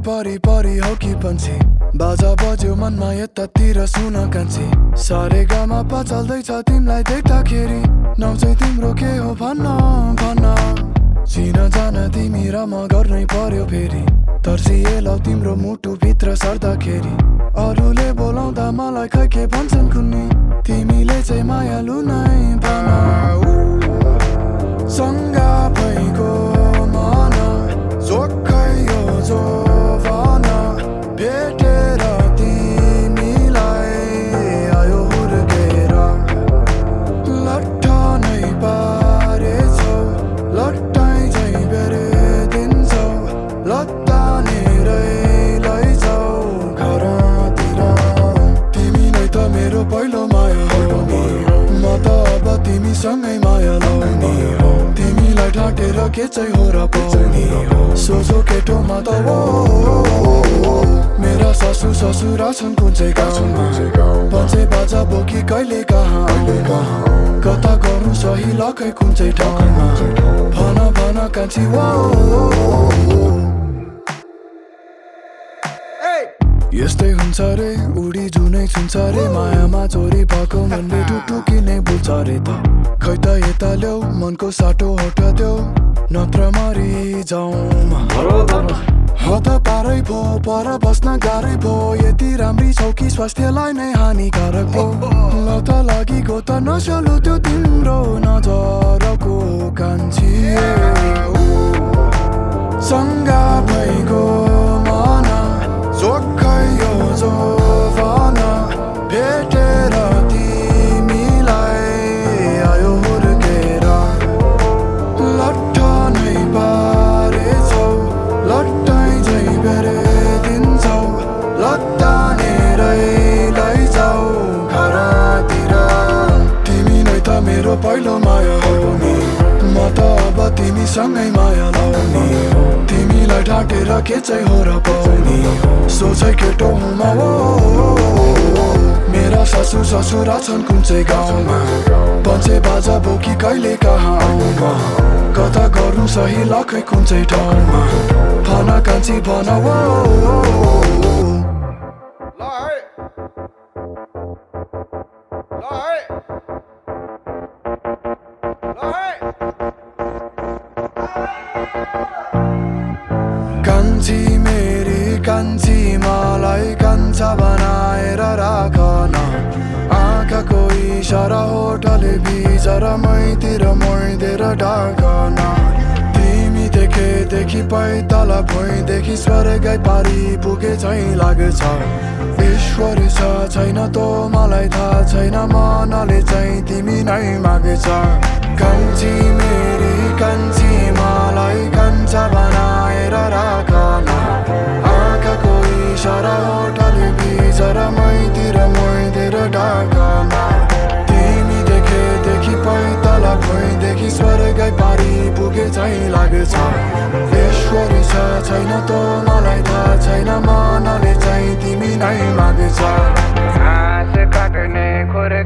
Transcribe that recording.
परी परी हो कि पन्छी बाजा बज्यो मनमा यतातिर सुन कान्छी सारे गामा पचल्दैछ तिमीलाई देख्दाखेरि नाउँ चाहिँ तिम्रो के हो भन्न भन्न चिन जान तिमी र म गर्नै पर्यो फेरि तर्सिएलौ तिम्रो मुटुभित्र सर्दाखेरि अरूले बोलाउँदा मलाई खै के भन्छन् कुन्नी तिमीले चाहिँ मायालु नै भन के चाहिँ हो र पाउने सोझो केटोमा त हो मेरा सासु ससुरा छन् कुन चाहिँ गाउँमा पञ्चे बाजा बोकी कहिले कहाँ कता गर्नु सही लखै कुन चाहिँ ठाउँमा भन भन कान्छी वो यस्तै हुन्छ रे उडी जुनै छुन्छ रे मायामा चोरी भएको मनले टुकटुकी नै बुझ्छ रे त खै त यता ल्याउ मनको साटो हटात्यौ नत्र मरि हत पारै भो पर बस्न गाह्रै भो। यति राम्री छौ कि स्वास्थ्यलाई नै हानिकारक भो ल त लागि गो त नसलु त्यो तिम्रो नजरको कान्छी। सङ्गा भइगयो। तिमीसँगै माया लाउने तिमीलाई ढाँटेर के चाहिँ हो र पाउने सोझै केटो मेरा सासु ससुरा छन् कुन चाहिँ गाउँमा? पञ्चे बाजा बोकी कहिले कहाँ आउमा? कता गर्नु सही लखै कुन चाहिँ ठाउँमा? भन कान्छी भन बनाएर राखन आँखाको इसारा होटले बिचर मैतिर मैदेर ढाकन। तिमी देखेदेखि पैतल भुइँदेखि स्वर्गै पारी पुगे चाहिँ लाग्छ। ईश्वर छ छैन तो मलाई थाहा छैन मनले चाहिँ तिमी नै माग्छ। कान्छी मेरी कान्छी मलाई कान्छा बनाएर তোকে চাই লাগে বেশ করে চাই না তো নালাই থা চাই না মা নালে চাই, তিমি নাই মাগে চা কাটনে করে